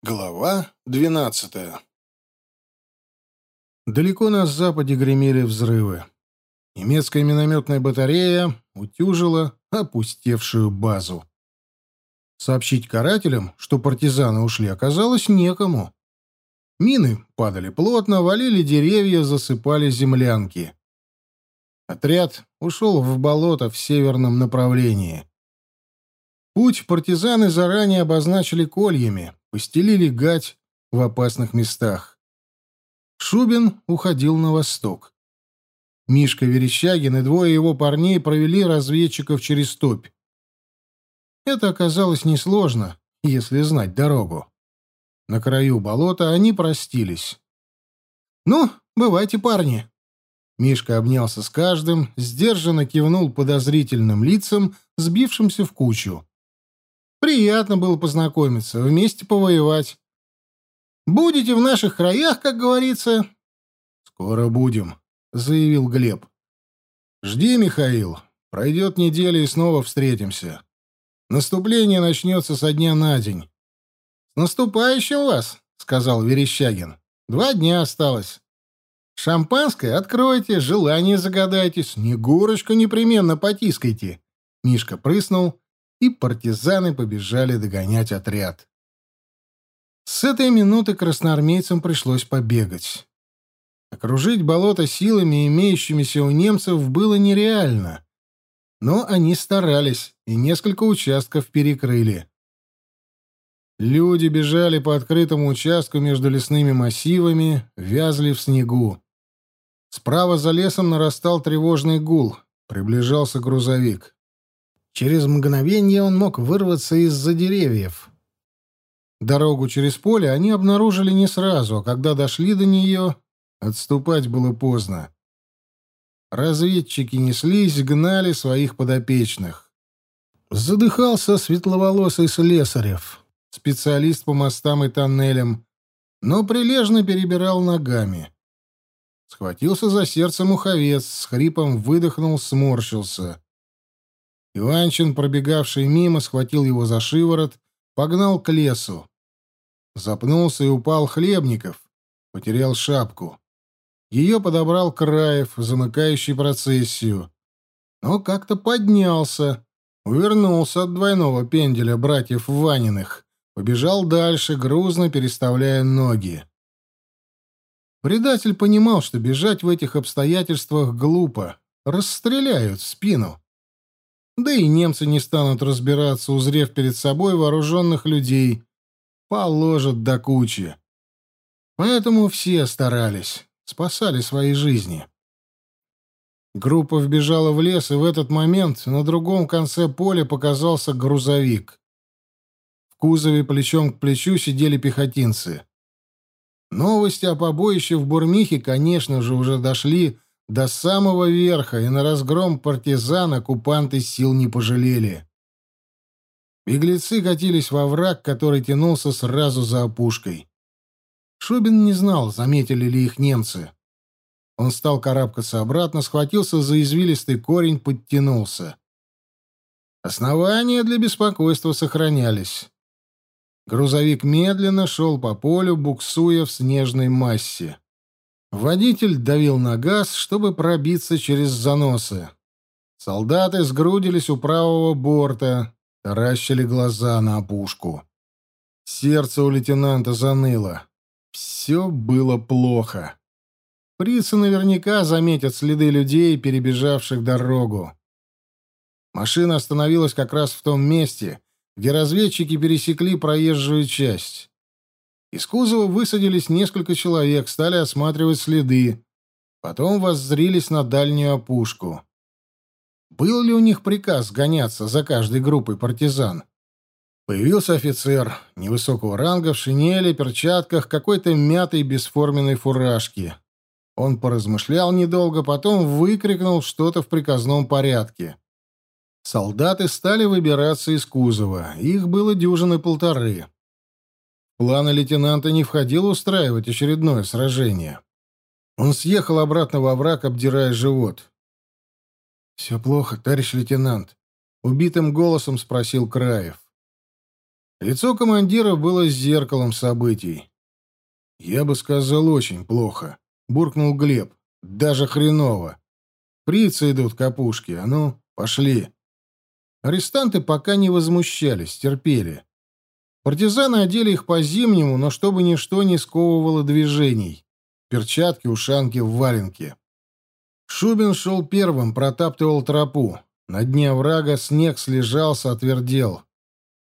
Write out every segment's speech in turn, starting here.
Глава двенадцатая Далеко на западе гремели взрывы. Немецкая минометная батарея утюжила опустевшую базу. Сообщить карателям, что партизаны ушли, оказалось некому. Мины падали плотно, валили деревья, засыпали землянки. Отряд ушел в болото в северном направлении. Путь партизаны заранее обозначили кольями, постелили гать в опасных местах. Шубин уходил на восток. Мишка Верещагин и двое его парней провели разведчиков через топь. Это оказалось несложно, если знать дорогу. На краю болота они простились. «Ну, бывайте, парни!» Мишка обнялся с каждым, сдержанно кивнул подозрительным лицам, сбившимся в кучу. Приятно было познакомиться, вместе повоевать. Будете в наших краях, как говорится. Скоро будем, заявил Глеб. Жди, Михаил. Пройдет неделя и снова встретимся. Наступление начнется со дня на день. С наступающим вас, сказал Верещагин. Два дня осталось. Шампанское откройте, желание загадайте, снегурочку непременно потискайте. Мишка прыснул и партизаны побежали догонять отряд. С этой минуты красноармейцам пришлось побегать. Окружить болото силами, имеющимися у немцев, было нереально. Но они старались и несколько участков перекрыли. Люди бежали по открытому участку между лесными массивами, вязли в снегу. Справа за лесом нарастал тревожный гул. Приближался грузовик. Через мгновение он мог вырваться из-за деревьев. Дорогу через поле они обнаружили не сразу, а когда дошли до нее, отступать было поздно. Разведчики неслись, гнали своих подопечных. Задыхался светловолосый Слесарев, специалист по мостам и тоннелям, но прилежно перебирал ногами. Схватился за сердце муховец, с хрипом выдохнул, сморщился. Иванчин, пробегавший мимо, схватил его за шиворот, погнал к лесу. Запнулся и упал Хлебников, потерял шапку. Ее подобрал Краев, замыкающий процессию. Но как-то поднялся, увернулся от двойного пенделя братьев Ваниных, побежал дальше, грузно переставляя ноги. Предатель понимал, что бежать в этих обстоятельствах глупо. Расстреляют в спину. Да и немцы не станут разбираться, узрев перед собой вооруженных людей. Положат до кучи. Поэтому все старались, спасали свои жизни. Группа вбежала в лес, и в этот момент на другом конце поля показался грузовик. В кузове плечом к плечу сидели пехотинцы. Новости о побоище в Бурмихе, конечно же, уже дошли до самого верха, и на разгром партизан оккупанты сил не пожалели. Беглецы катились во враг, который тянулся сразу за опушкой. Шубин не знал, заметили ли их немцы. Он стал карабкаться обратно, схватился за извилистый корень, подтянулся. Основания для беспокойства сохранялись. Грузовик медленно шел по полю, буксуя в снежной массе. Водитель давил на газ, чтобы пробиться через заносы. Солдаты сгрудились у правого борта, таращили глаза на опушку. Сердце у лейтенанта заныло. Все было плохо. Фрицы наверняка заметят следы людей, перебежавших дорогу. Машина остановилась как раз в том месте, где разведчики пересекли проезжую часть. Из кузова высадились несколько человек, стали осматривать следы. Потом воззрились на дальнюю опушку. Был ли у них приказ гоняться за каждой группой партизан? Появился офицер невысокого ранга в шинели, перчатках, какой-то мятой бесформенной фуражке. Он поразмышлял недолго, потом выкрикнул что-то в приказном порядке. Солдаты стали выбираться из кузова. Их было дюжины полторы. Планы лейтенанта не входил устраивать очередное сражение. Он съехал обратно во враг, обдирая живот. «Все плохо, товарищ лейтенант», — убитым голосом спросил Краев. Лицо командира было зеркалом событий. «Я бы сказал, очень плохо», — буркнул Глеб. «Даже хреново. Прицы идут к опушке. А ну, пошли». Арестанты пока не возмущались, терпели. Партизаны одели их по-зимнему, но чтобы ничто не сковывало движений. Перчатки, ушанки, валенки. Шубин шел первым, протаптывал тропу. На дне оврага снег слежался, отвердел.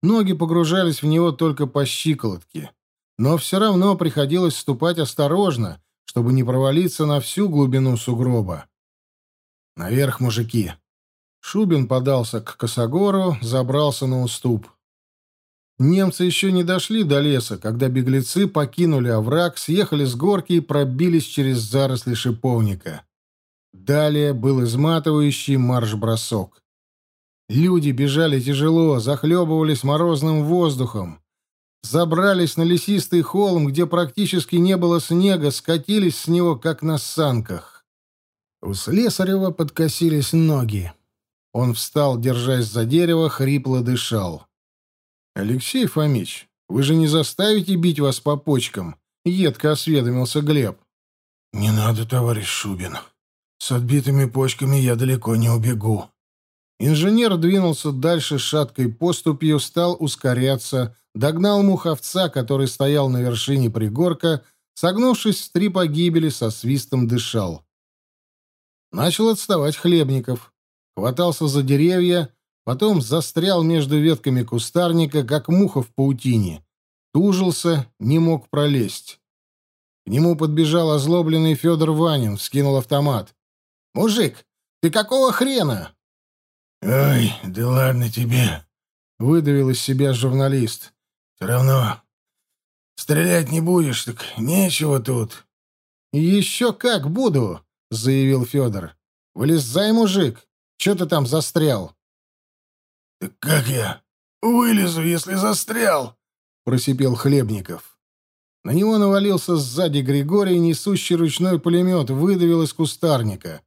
Ноги погружались в него только по щиколотке. Но все равно приходилось ступать осторожно, чтобы не провалиться на всю глубину сугроба. «Наверх, мужики!» Шубин подался к Косогору, забрался на уступ. Немцы еще не дошли до леса, когда беглецы покинули овраг, съехали с горки и пробились через заросли шиповника. Далее был изматывающий марш-бросок. Люди бежали тяжело, захлебывались морозным воздухом. Забрались на лесистый холм, где практически не было снега, скатились с него, как на санках. У Слесарева подкосились ноги. Он встал, держась за дерево, хрипло дышал. «Алексей Фомич, вы же не заставите бить вас по почкам?» — едко осведомился Глеб. «Не надо, товарищ Шубин. С отбитыми почками я далеко не убегу». Инженер двинулся дальше шаткой поступью, стал ускоряться, догнал муховца, который стоял на вершине пригорка, согнувшись в три погибели, со свистом дышал. Начал отставать Хлебников. Хватался за деревья, потом застрял между ветками кустарника, как муха в паутине. Тужился, не мог пролезть. К нему подбежал озлобленный Федор Ванин, вскинул автомат. «Мужик, ты какого хрена?» «Ой, да ладно тебе», — выдавил из себя журналист. «Все равно стрелять не будешь, так нечего тут». «Еще как буду», — заявил Федор. «Вылезай, мужик, что ты там застрял?» «Так как я вылезу, если застрял?» — просипел Хлебников. На него навалился сзади Григорий, несущий ручной пулемет, выдавил из кустарника.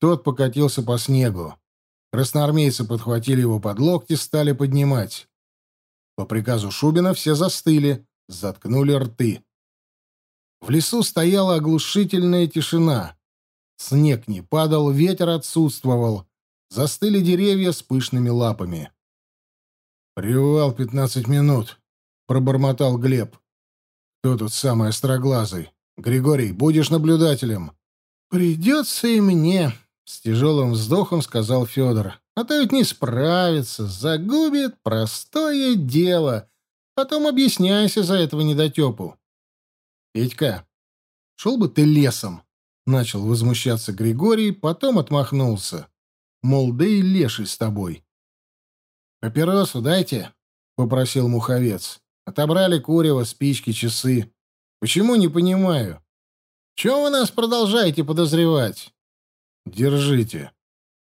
Тот покатился по снегу. Красноармейцы подхватили его под локти, стали поднимать. По приказу Шубина все застыли, заткнули рты. В лесу стояла оглушительная тишина. Снег не падал, ветер отсутствовал. Застыли деревья с пышными лапами. «Привал пятнадцать минут», — пробормотал Глеб. «Кто тут самый остроглазый? Григорий, будешь наблюдателем?» «Придется и мне», — с тяжелым вздохом сказал Федор. «А то ведь не справится, загубит простое дело. Потом объясняйся за этого недотепу». «Петька, шел бы ты лесом», — начал возмущаться Григорий, потом отмахнулся. Мол, да и леший с тобой. «Папиросу дайте», — попросил муховец. «Отобрали курево, спички, часы. Почему, не понимаю. Чего вы нас продолжаете подозревать?» «Держите».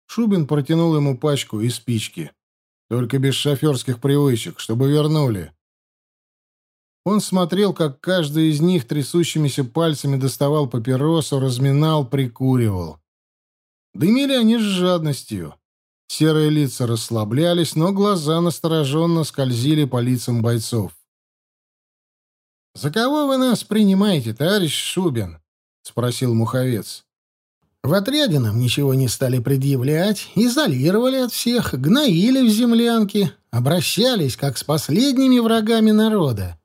Шубин протянул ему пачку и спички. «Только без шоферских привычек, чтобы вернули». Он смотрел, как каждый из них трясущимися пальцами доставал папиросу, разминал, прикуривал. Дымили они с жадностью. Серые лица расслаблялись, но глаза настороженно скользили по лицам бойцов. «За кого вы нас принимаете, товарищ Шубин?» — спросил Муховец. «В отряде нам ничего не стали предъявлять, изолировали от всех, гноили в землянке, обращались как с последними врагами народа».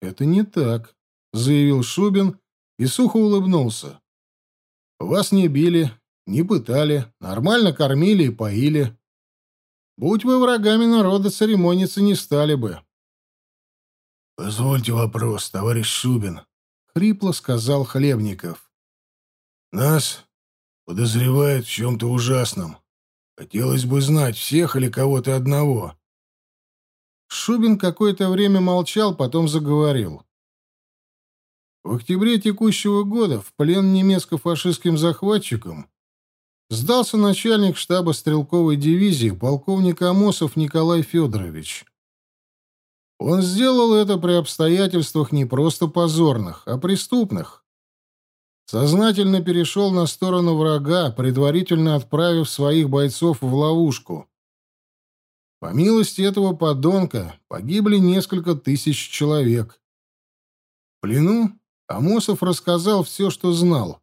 «Это не так», — заявил Шубин и сухо улыбнулся. «Вас не били, не пытали, нормально кормили и поили. Будь вы врагами народа, церемониться не стали бы. — Позвольте вопрос, товарищ Шубин, — хрипло сказал Хлебников. — Нас подозревают в чем-то ужасном. Хотелось бы знать, всех или кого-то одного. Шубин какое-то время молчал, потом заговорил. В октябре текущего года в плен немецко-фашистским захватчикам сдался начальник штаба стрелковой дивизии полковник Амосов Николай Федорович. Он сделал это при обстоятельствах не просто позорных, а преступных. Сознательно перешел на сторону врага, предварительно отправив своих бойцов в ловушку. По милости этого подонка погибли несколько тысяч человек. В плену Амосов рассказал все, что знал.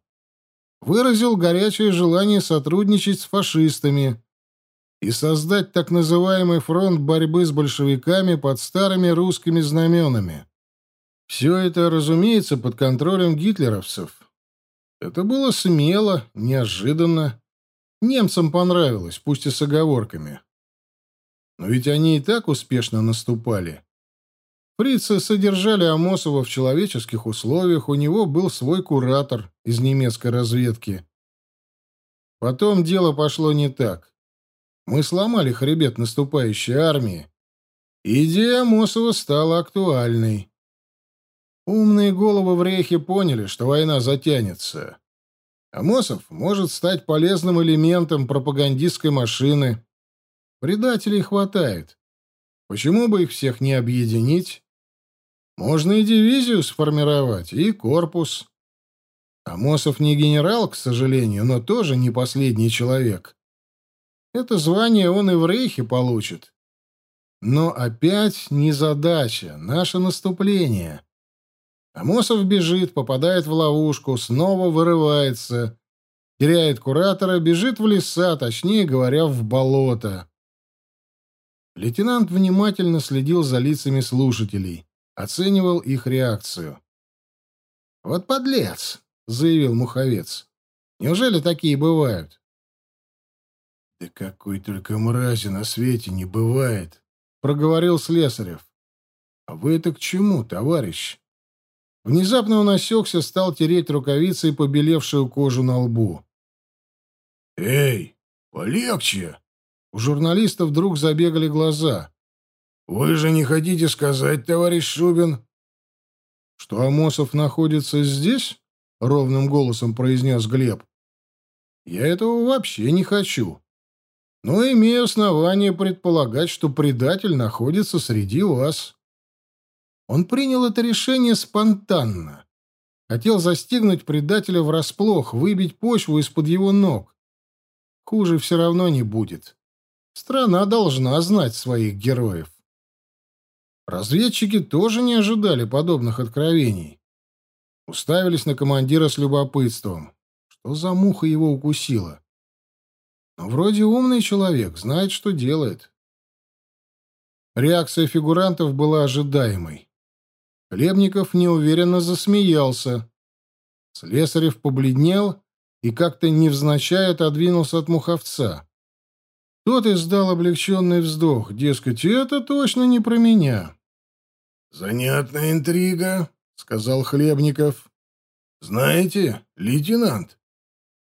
Выразил горячее желание сотрудничать с фашистами и создать так называемый фронт борьбы с большевиками под старыми русскими знаменами. Все это, разумеется, под контролем гитлеровцев. Это было смело, неожиданно. Немцам понравилось, пусть и с оговорками. Но ведь они и так успешно наступали. Фрицы содержали Амосова в человеческих условиях, у него был свой куратор из немецкой разведки. Потом дело пошло не так. Мы сломали хребет наступающей армии. Идея Амосова стала актуальной. Умные головы в Рейхе поняли, что война затянется. Амосов может стать полезным элементом пропагандистской машины. Предателей хватает. Почему бы их всех не объединить? Можно и дивизию сформировать, и корпус. Амосов не генерал, к сожалению, но тоже не последний человек. Это звание он и в Рейхе получит. Но опять не задача, наше наступление. Амосов бежит, попадает в ловушку, снова вырывается, теряет куратора, бежит в леса, точнее говоря, в болото. Лейтенант внимательно следил за лицами слушателей, оценивал их реакцию. «Вот подлец!» — заявил Муховец. «Неужели такие бывают?» «Да какой только мрази на свете не бывает!» — проговорил Слесарев. «А вы это к чему, товарищ?» Внезапно он осекся, стал тереть рукавицей побелевшую кожу на лбу. «Эй, полегче!» У журналиста вдруг забегали глаза. «Вы же не хотите сказать, товарищ Шубин?» «Что Амосов находится здесь?» — ровным голосом произнес Глеб. «Я этого вообще не хочу. Но имею основание предполагать, что предатель находится среди вас». Он принял это решение спонтанно. Хотел застигнуть предателя врасплох, выбить почву из-под его ног. Хуже все равно не будет. Страна должна знать своих героев. Разведчики тоже не ожидали подобных откровений. Уставились на командира с любопытством. Что за муха его укусила? Но вроде умный человек, знает, что делает. Реакция фигурантов была ожидаемой. Хлебников неуверенно засмеялся. Слесарев побледнел и как-то невзначай отодвинулся от муховца. Тот издал облегченный вздох, дескать, это точно не про меня. «Занятная интрига», — сказал Хлебников. «Знаете, лейтенант,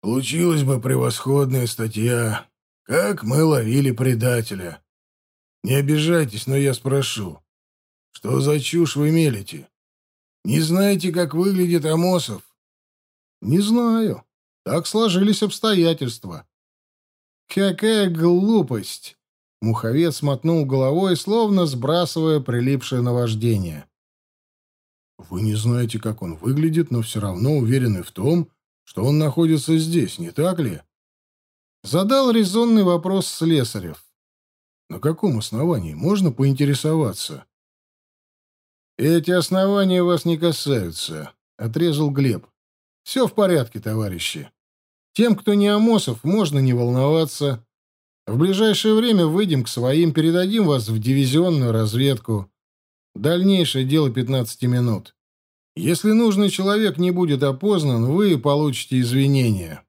получилась бы превосходная статья. Как мы ловили предателя. Не обижайтесь, но я спрошу. Что за чушь вы мелите? Не знаете, как выглядит Амосов? Не знаю. Так сложились обстоятельства. Какая глупость! Муховец мотнул головой, словно сбрасывая прилипшее наваждение. Вы не знаете, как он выглядит, но все равно уверены в том, что он находится здесь, не так ли? Задал резонный вопрос Слесарев. На каком основании можно поинтересоваться? «Эти основания вас не касаются», — отрезал Глеб. «Все в порядке, товарищи. Тем, кто не Амосов, можно не волноваться. В ближайшее время выйдем к своим, передадим вас в дивизионную разведку. Дальнейшее дело 15 минут. Если нужный человек не будет опознан, вы получите извинения».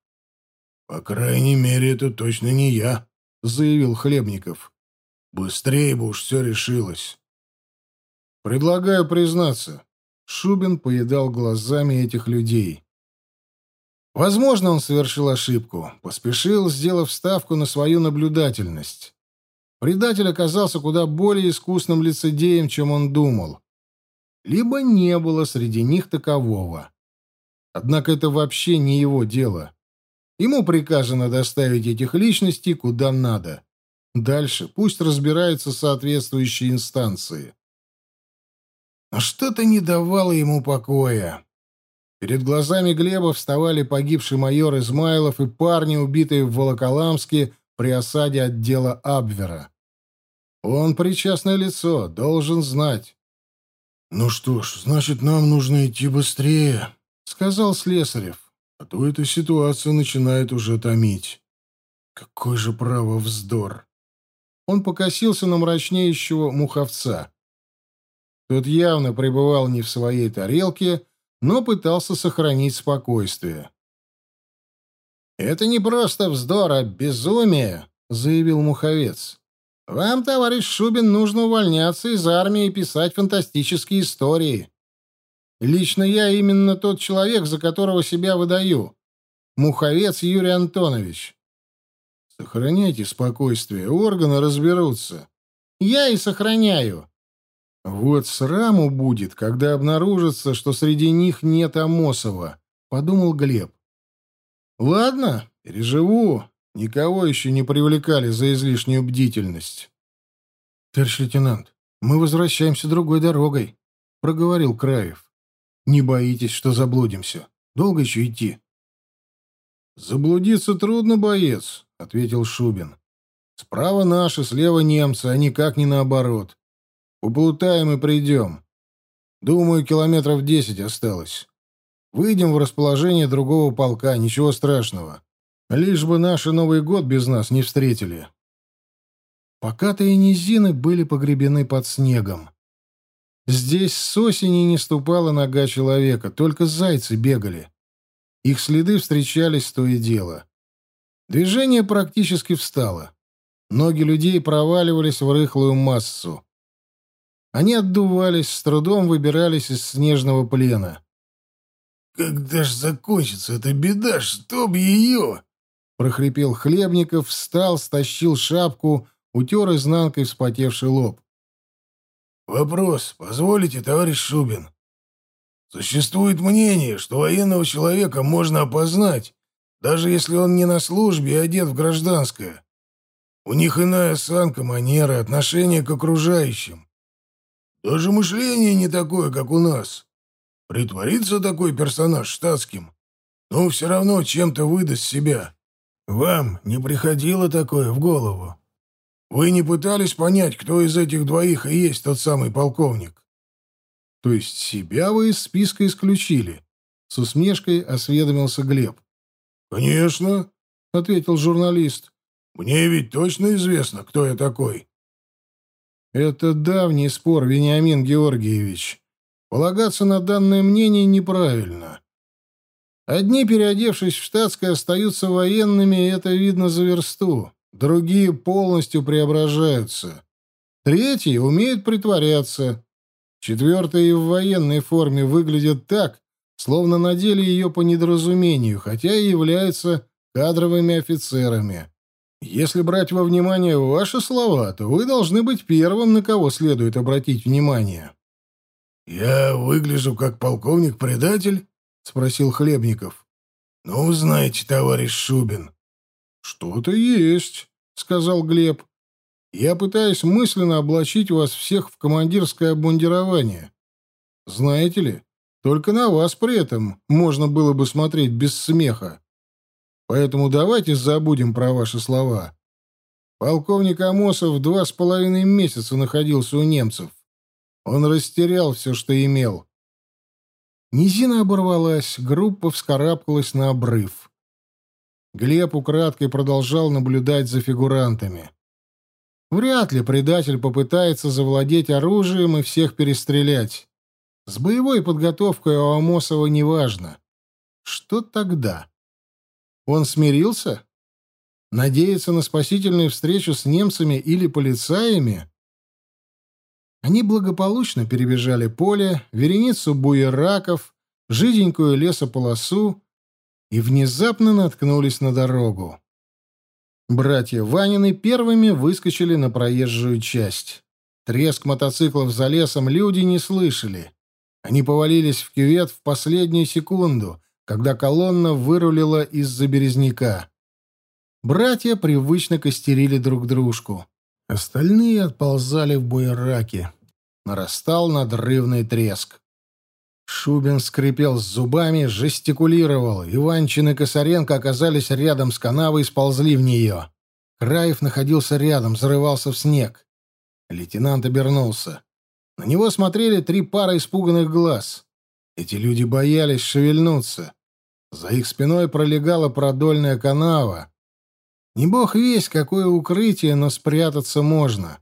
«По крайней мере, это точно не я», — заявил Хлебников. «Быстрее бы уж все решилось». Предлагаю признаться. Шубин поедал глазами этих людей. Возможно, он совершил ошибку, поспешил, сделав ставку на свою наблюдательность. Предатель оказался куда более искусным лицедеем, чем он думал. Либо не было среди них такового. Однако это вообще не его дело. Ему приказано доставить этих личностей куда надо. Дальше пусть разбираются соответствующие инстанции. Но что-то не давало ему покоя. Перед глазами Глеба вставали погибший майор Измайлов и парни, убитые в Волоколамске при осаде отдела Абвера. Он причастное лицо, должен знать. «Ну что ж, значит, нам нужно идти быстрее», — сказал Слесарев. «А то эта ситуация начинает уже томить». «Какой же право вздор!» Он покосился на мрачнеющего муховца. Тот явно пребывал не в своей тарелке, но пытался сохранить спокойствие. «Это не просто вздор, а безумие», — заявил Муховец. «Вам, товарищ Шубин, нужно увольняться из армии и писать фантастические истории. Лично я именно тот человек, за которого себя выдаю. Муховец Юрий Антонович». «Сохраняйте спокойствие, органы разберутся». «Я и сохраняю». «Вот сраму будет, когда обнаружится, что среди них нет Амосова», — подумал Глеб. Ладно, переживу. Никого еще не привлекали за излишнюю бдительность. Товарищ лейтенант, мы возвращаемся другой дорогой, проговорил Краев. Не боитесь, что заблудимся? Долго еще идти? Заблудиться трудно, боец, ответил Шубин. Справа наши, слева немцы, а никак не наоборот. Уплутаем и придем. Думаю, километров десять осталось. Выйдем в расположение другого полка, ничего страшного. Лишь бы наши Новый год без нас не встретили. Покатые низины были погребены под снегом. Здесь с осени не ступала нога человека, только зайцы бегали. Их следы встречались то и дело. Движение практически встало. Ноги людей проваливались в рыхлую массу. Они отдувались, с трудом выбирались из снежного плена. «Когда ж закончится эта беда, чтоб ее!» прохрипел Хлебников, встал, стащил шапку, утер изнанкой вспотевший лоб. «Вопрос, позволите, товарищ Шубин? Существует мнение, что военного человека можно опознать, даже если он не на службе и одет в гражданское. У них иная осанка, манера, отношение к окружающим. Даже мышление не такое, как у нас. Притворится такой персонаж штатским, но все равно чем-то выдаст себя. Вам не приходило такое в голову? Вы не пытались понять, кто из этих двоих и есть тот самый полковник? То есть себя вы из списка исключили? С усмешкой осведомился Глеб. Конечно, ответил журналист. Мне ведь точно известно, кто я такой. Это давний спор, Вениамин Георгиевич, Полагаться на данное мнение неправильно. Одни, переодевшись в штатское, остаются военными, и это видно за версту. Другие полностью преображаются. Третьи умеют притворяться. Четвертые в военной форме выглядят так, словно надели ее по недоразумению, хотя и являются кадровыми офицерами. Если брать во внимание ваши слова, то вы должны быть первым, на кого следует обратить внимание. «Я выгляжу как полковник-предатель?» — спросил Хлебников. «Ну, знаете, товарищ Шубин». «Что-то есть», — сказал Глеб. «Я пытаюсь мысленно облачить вас всех в командирское обмундирование. Знаете ли, только на вас при этом можно было бы смотреть без смеха. Поэтому давайте забудем про ваши слова. Полковник Амосов два с половиной месяца находился у немцев. Он растерял все, что имел. Низина оборвалась, группа вскарабкалась на обрыв. Глеб украдкой продолжал наблюдать за фигурантами. Вряд ли предатель попытается завладеть оружием и всех перестрелять. С боевой подготовкой у Амосова неважно. Что тогда? Он смирился? Надеется на спасительную встречу с немцами или полицаями? Они благополучно перебежали поле, вереницу буераков, жиденькую лесополосу и внезапно наткнулись на дорогу. Братья Ванины первыми выскочили на проезжую часть. Треск мотоциклов за лесом люди не слышали. Они повалились в кювет в последнюю секунду, когда колонна вырулила из-за березняка. Братья привычно костерили друг дружку. Остальные отползали в буераки. Нарастал надрывный треск. Шубин скрипел с зубами, жестикулировал. Иванчин и Косаренко оказались рядом с канавой и сползли в нее. Краев находился рядом, зарывался в снег. Лейтенант обернулся. На него смотрели три пары испуганных глаз. Эти люди боялись шевельнуться. За их спиной пролегала продольная канава. Не бог весь, какое укрытие, но спрятаться можно.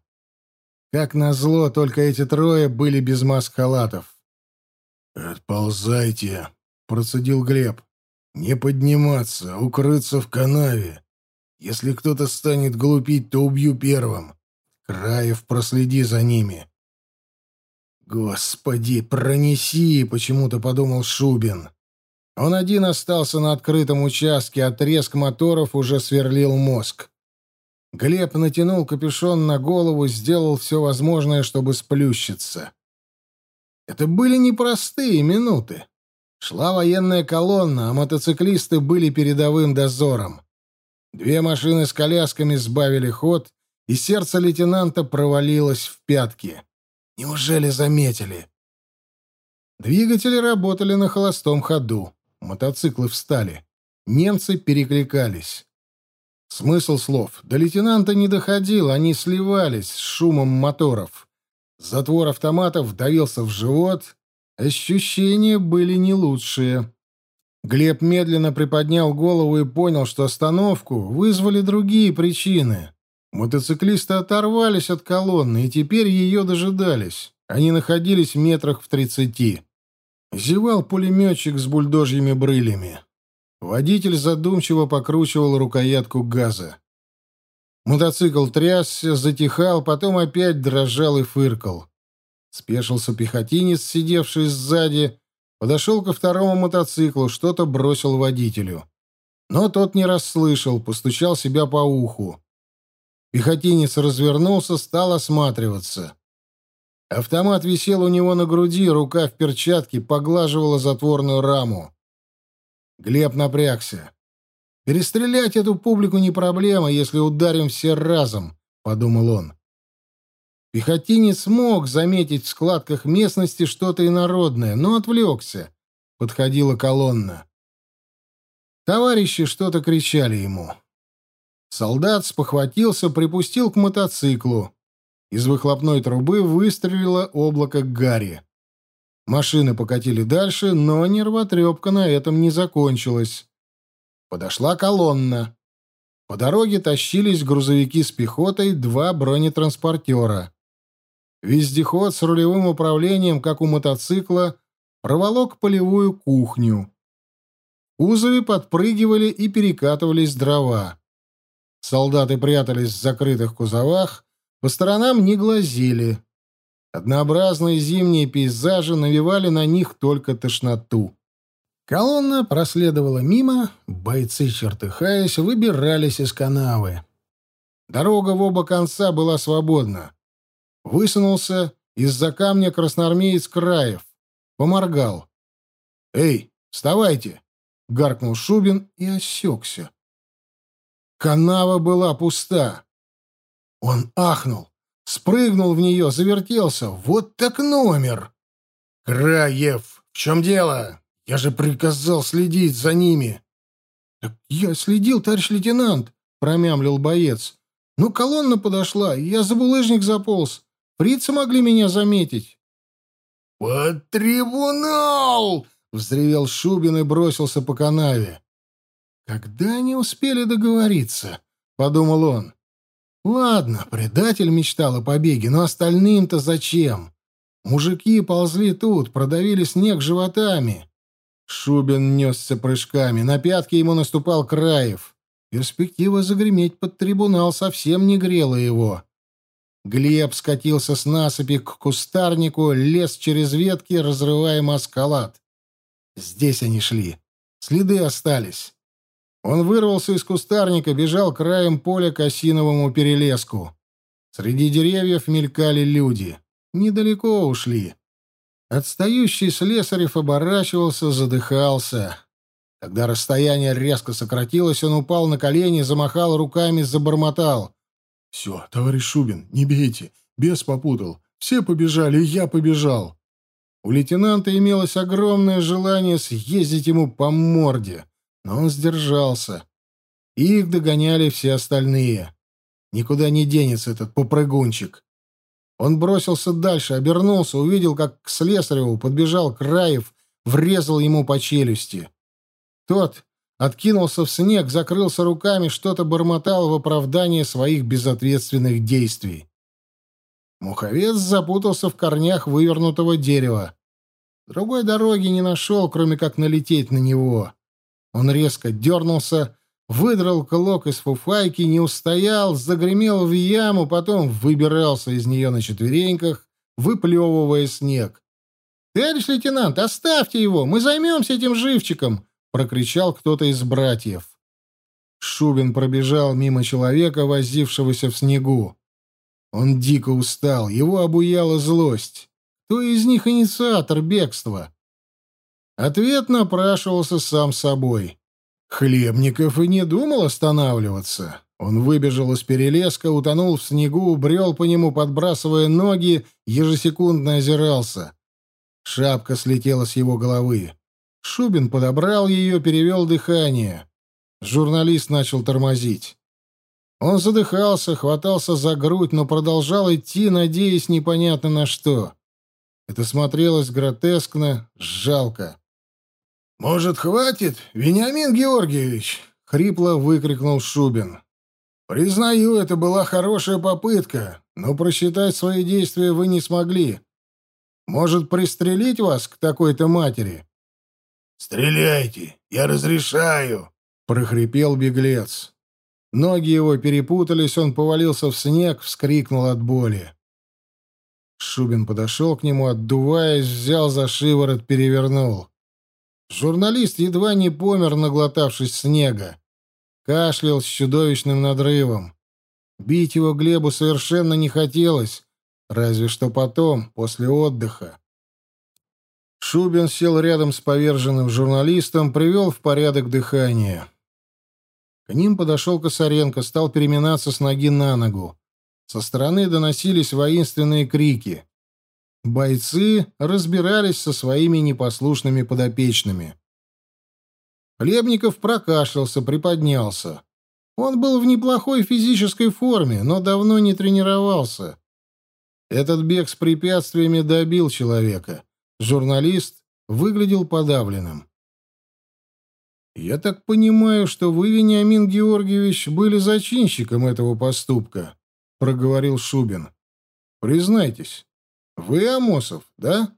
Как назло, только эти трое были без маск-халатов. «Отползайте», — процедил Глеб. «Не подниматься, укрыться в канаве. Если кто-то станет глупить, то убью первым. Краев, проследи за ними». «Господи, пронеси!» — почему-то подумал Шубин. Он один остался на открытом участке, а треск моторов уже сверлил мозг. Глеб натянул капюшон на голову, сделал все возможное, чтобы сплющиться. Это были непростые минуты. Шла военная колонна, а мотоциклисты были передовым дозором. Две машины с колясками сбавили ход, и сердце лейтенанта провалилось в пятки. Неужели заметили? Двигатели работали на холостом ходу. Мотоциклы встали. Немцы перекликались. Смысл слов до лейтенанта не доходил, они сливались с шумом моторов. Затвор автоматов давился в живот. Ощущения были не лучшие. Глеб медленно приподнял голову и понял, что остановку вызвали другие причины. Мотоциклисты оторвались от колонны и теперь ее дожидались. Они находились в метрах в тридцати. Зевал пулеметчик с бульдожьими брылями. Водитель задумчиво покручивал рукоятку газа. Мотоцикл трясся, затихал, потом опять дрожал и фыркал. Спешился пехотинец, сидевший сзади, подошел ко второму мотоциклу, что-то бросил водителю. Но тот не расслышал, постучал себя по уху. Пехотинец развернулся, стал осматриваться. Автомат висел у него на груди, рука в перчатке поглаживала затворную раму. Глеб напрягся. «Перестрелять эту публику не проблема, если ударим все разом», — подумал он. Пехотинец мог заметить в складках местности что-то инородное, но отвлекся. Подходила колонна. Товарищи что-то кричали ему. Солдат спохватился, припустил к мотоциклу. Из выхлопной трубы выстрелило облако гари. Машины покатили дальше, но нервотрепка на этом не закончилась. Подошла колонна. По дороге тащились грузовики с пехотой, два бронетранспортера. Вездеход с рулевым управлением, как у мотоцикла, проволок полевую кухню. В подпрыгивали и перекатывались дрова. Солдаты прятались в закрытых кузовах, по сторонам не глазели. Однообразные зимние пейзажи навевали на них только тошноту. Колонна проследовала мимо, бойцы, чертыхаясь, выбирались из канавы. Дорога в оба конца была свободна. Высунулся из-за камня красноармеец Краев. Поморгал. «Эй, вставайте!» — гаркнул Шубин и осекся. Канава была пуста. Он ахнул, спрыгнул в нее, завертелся. Вот так номер! «Краев, в чем дело? Я же приказал следить за ними!» «Так я следил, товарищ лейтенант», — промямлил боец. «Ну, колонна подошла, я за булыжник заполз. Фрицы могли меня заметить». «Под трибунал!» — взревел Шубин и бросился по канаве. «Когда они успели договориться?» — подумал он. Ладно, предатель мечтал о побеге, но остальным-то зачем? Мужики ползли тут, продавили снег животами. Шубин несся прыжками, на пятки ему наступал Краев. Перспектива загреметь под трибунал совсем не грела его. Глеб скатился с насыпи к кустарнику, лез через ветки, разрывая маскалат. Здесь они шли. Следы остались. Он вырвался из кустарника, бежал краем поля к осиновому перелеску. Среди деревьев мелькали люди. Недалеко ушли. Отстающий Слесарев оборачивался, задыхался. Когда расстояние резко сократилось, он упал на колени, замахал руками, забормотал. «Все, товарищ Шубин, не бейте. Бес попутал. Все побежали, я побежал». У лейтенанта имелось огромное желание съездить ему по морде но он сдержался. Их догоняли все остальные. Никуда не денется этот попрыгунчик. Он бросился дальше, обернулся, увидел, как к Слесареву подбежал Краев, врезал ему по челюсти. Тот откинулся в снег, закрылся руками, что-то бормотал в оправдание своих безответственных действий. Муховец запутался в корнях вывернутого дерева. Другой дороги не нашел, кроме как налететь на него. Он резко дернулся, выдрал клок из фуфайки, не устоял, загремел в яму, потом выбирался из нее на четвереньках, выплевывая снег. «Товарищ лейтенант, оставьте его, мы займемся этим живчиком!» — прокричал кто-то из братьев. Шубин пробежал мимо человека, возившегося в снегу. Он дико устал, его обуяла злость. Кто из них инициатор бегства? Ответ напрашивался сам собой. Хлебников и не думал останавливаться. Он выбежал из перелеска, утонул в снегу, брел по нему, подбрасывая ноги, ежесекундно озирался. Шапка слетела с его головы. Шубин подобрал ее, перевел дыхание. Журналист начал тормозить. Он задыхался, хватался за грудь, но продолжал идти, надеясь непонятно на что. Это смотрелось гротескно, жалко. «Может, хватит, Вениамин Георгиевич?» — хрипло выкрикнул Шубин. «Признаю, это была хорошая попытка, но просчитать свои действия вы не смогли. Может, пристрелить вас к такой-то матери?» «Стреляйте, я разрешаю!» — прохрипел беглец. Ноги его перепутались, он повалился в снег, вскрикнул от боли. Шубин подошел к нему, отдуваясь, взял за шиворот, перевернул. Журналист едва не помер, наглотавшись снега. Кашлял с чудовищным надрывом. Бить его Глебу совершенно не хотелось, разве что потом, после отдыха. Шубин сел рядом с поверженным журналистом, привел в порядок дыхание. К ним подошел Косаренко, стал переминаться с ноги на ногу. Со стороны доносились воинственные крики. Бойцы разбирались со своими непослушными подопечными. Хлебников прокашлялся, приподнялся. Он был в неплохой физической форме, но давно не тренировался. Этот бег с препятствиями добил человека. Журналист выглядел подавленным. «Я так понимаю, что вы, Вениамин Георгиевич, были зачинщиком этого поступка», — проговорил Шубин. «Признайтесь, вы Амосов, да?»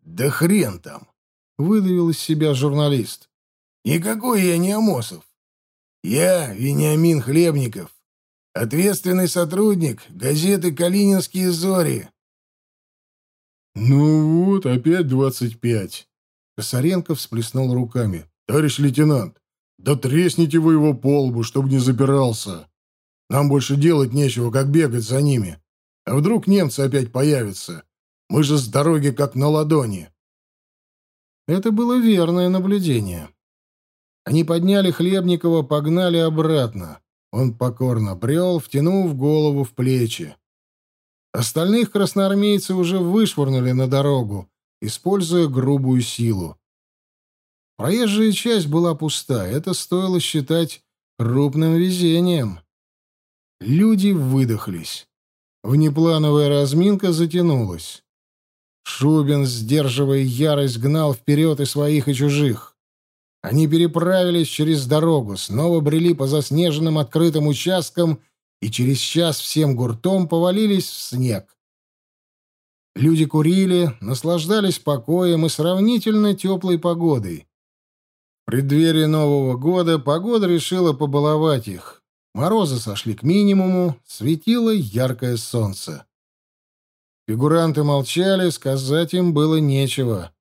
«Да хрен там!» — выдавил из себя журналист. «Никакой я не Амосов. Я Вениамин Хлебников, ответственный сотрудник газеты «Калининские зори». «Ну вот, опять двадцать пять». Косаренко всплеснул руками. «Товарищ лейтенант, да тресните вы его по лбу, чтобы не запирался. Нам больше делать нечего, как бегать за ними. А вдруг немцы опять появятся? Мы же с дороги как на ладони». Это было верное наблюдение. Они подняли Хлебникова, погнали обратно. Он покорно брел, втянув голову в плечи. Остальных красноармейцы уже вышвырнули на дорогу, используя грубую силу. Проезжая часть была пуста, это стоило считать крупным везением. Люди выдохлись. Внеплановая разминка затянулась. Шубин, сдерживая ярость, гнал вперед и своих, и чужих. Они переправились через дорогу, снова брели по заснеженным открытым участкам и через час всем гуртом повалились в снег. Люди курили, наслаждались покоем и сравнительно теплой погодой. В преддверии Нового года погода решила побаловать их. Морозы сошли к минимуму, светило яркое солнце. Фигуранты молчали, сказать им было нечего.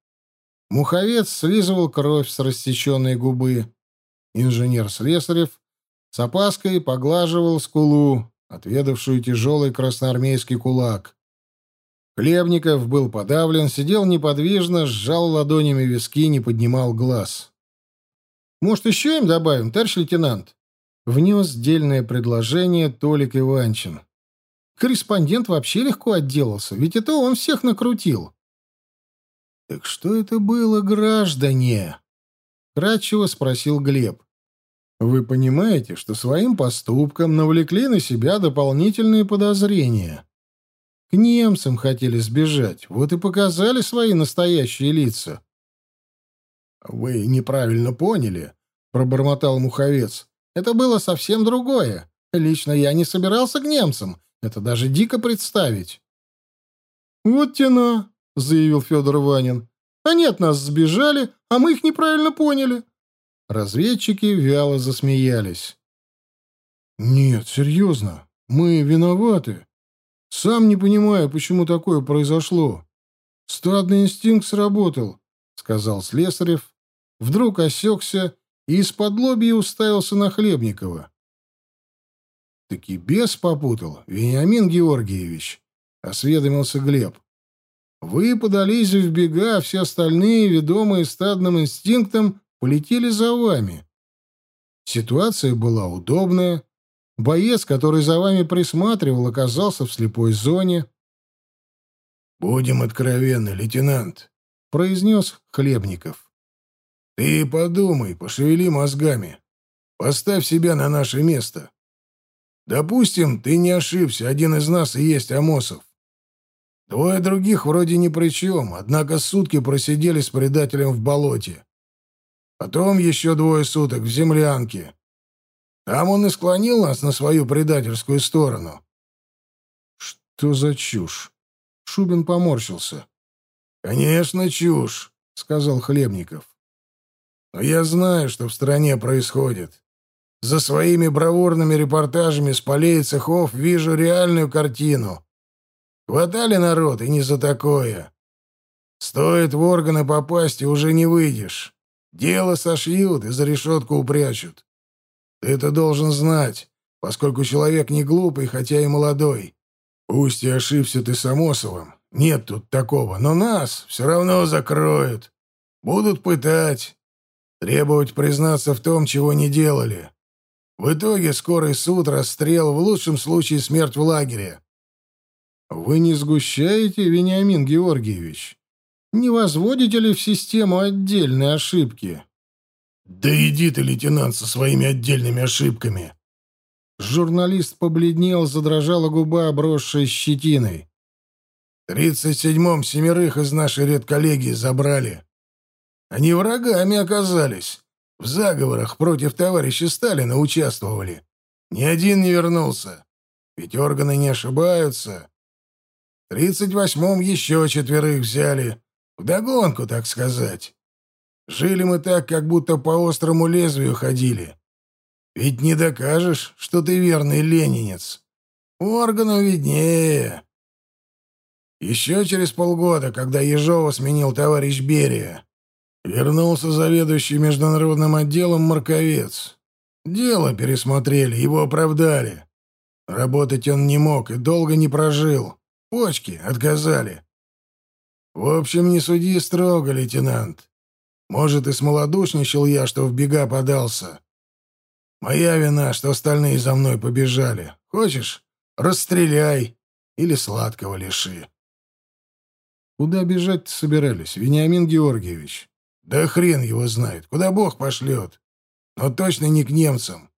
Муховец слизывал кровь с рассеченной губы. Инженер Слесарев с опаской поглаживал скулу, отведавшую тяжелый красноармейский кулак. Хлебников был подавлен, сидел неподвижно, сжал ладонями виски, не поднимал глаз. Может, еще им добавим, товарищ лейтенант?» Внес дельное предложение Толик Иванчин. Корреспондент вообще легко отделался, ведь это он всех накрутил. «Так что это было, граждане?» — кратчево спросил Глеб. «Вы понимаете, что своим поступком навлекли на себя дополнительные подозрения. К немцам хотели сбежать, вот и показали свои настоящие лица. «Вы неправильно поняли», — пробормотал Муховец. «Это было совсем другое. Лично я не собирался к немцам. Это даже дико представить». «Вот тяна», — заявил Федор Ванин. «Они от нас сбежали, а мы их неправильно поняли». Разведчики вяло засмеялись. «Нет, серьезно, мы виноваты. Сам не понимаю, почему такое произошло. Стадный инстинкт сработал», — сказал Слесарев. Вдруг осекся и из-под лобья уставился на Хлебникова. «Таки бес попутал, Вениамин Георгиевич», — осведомился Глеб. «Вы подались в бега, а все остальные, ведомые стадным инстинктом, полетели за вами. Ситуация была удобная, Боец, который за вами присматривал, оказался в слепой зоне. «Будем откровенны, лейтенант», — произнес Хлебников. «Ты подумай, пошевели мозгами. Поставь себя на наше место. Допустим, ты не ошибся, один из нас и есть Амосов. Двое других вроде ни при чем, однако сутки просидели с предателем в болоте. Потом еще двое суток в землянке. Там он и склонил нас на свою предательскую сторону. Что за чушь? Шубин поморщился. Конечно, чушь, сказал Хлебников. Но я знаю, что в стране происходит. За своими бравурными репортажами с полей и цехов вижу реальную картину. Хватали народ, и не за такое. Стоит в органы попасть, и уже не выйдешь. Дело сошьют и за решетку упрячут. Ты это должен знать, поскольку человек не глупый, хотя и молодой. Пусть и ошибся ты Самосовым, нет тут такого, но нас все равно закроют. Будут пытать, требовать признаться в том, чего не делали. В итоге скорый суд, расстрел, в лучшем случае смерть в лагере. Вы не сгущаете, Вениамин Георгиевич? Не возводите ли в систему отдельные ошибки? «Да иди ты, лейтенант, со своими отдельными ошибками!» Журналист побледнел, задрожала губа, обросшая щетиной. «Тридцать седьмом семерых из нашей редколлегии забрали. Они врагами оказались. В заговорах против товарища Сталина участвовали. Ни один не вернулся. Ведь органы не ошибаются. Тридцать восьмом еще четверых взяли. Вдогонку, так сказать. Жили мы так, как будто по острому лезвию ходили. Ведь не докажешь, что ты верный ленинец. Органу виднее. Еще через полгода, когда Ежова сменил товарищ Берия, вернулся заведующий международным отделом Марковец. Дело пересмотрели, его оправдали. Работать он не мог и долго не прожил. Почки отказали. В общем, не суди строго, лейтенант. Может, и смолодушничал я, что в бега подался. Моя вина, что остальные за мной побежали. Хочешь, расстреляй или сладкого лиши. Куда бежать-то собирались, Вениамин Георгиевич? Да хрен его знает, куда Бог пошлет. Но точно не к немцам.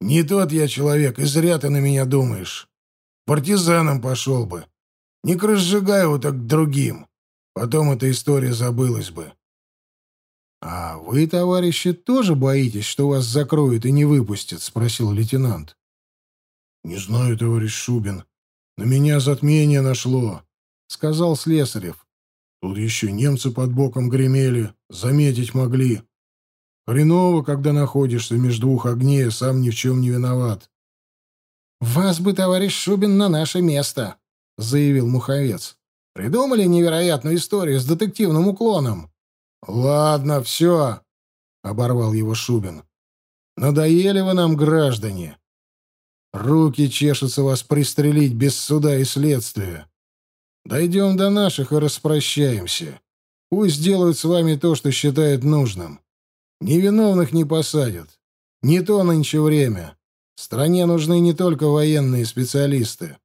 Не тот я человек, и зря ты на меня думаешь. Партизаном пошел бы. Не к Разжигаеву, так к другим. Потом эта история забылась бы. «А вы, товарищи, тоже боитесь, что вас закроют и не выпустят?» — спросил лейтенант. «Не знаю, товарищ Шубин. На меня затмение нашло», — сказал Слесарев. «Тут еще немцы под боком гремели, заметить могли. Хреново, когда находишься между двух огней, сам ни в чем не виноват». «Вас бы, товарищ Шубин, на наше место», — заявил Муховец. «Придумали невероятную историю с детективным уклоном». «Ладно, все», — оборвал его Шубин. «Надоели вы нам, граждане. Руки чешутся вас пристрелить без суда и следствия. Дойдем до наших и распрощаемся. Пусть делают с вами то, что считают нужным. Невиновных не посадят. Не то нынче время. Стране нужны не только военные специалисты».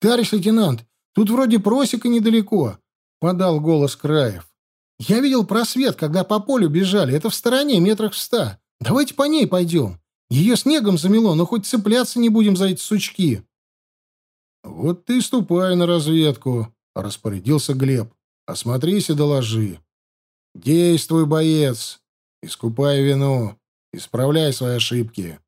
«Товарищ лейтенант, тут вроде просека недалеко», — подал голос Краев. Я видел просвет, когда по полю бежали. Это в стороне, метрах в ста. Давайте по ней пойдем. Ее снегом замело, но хоть цепляться не будем за эти сучки. Вот ты ступай на разведку, распорядился Глеб. Осмотрись и доложи. Действуй, боец. Искупай вину. Исправляй свои ошибки.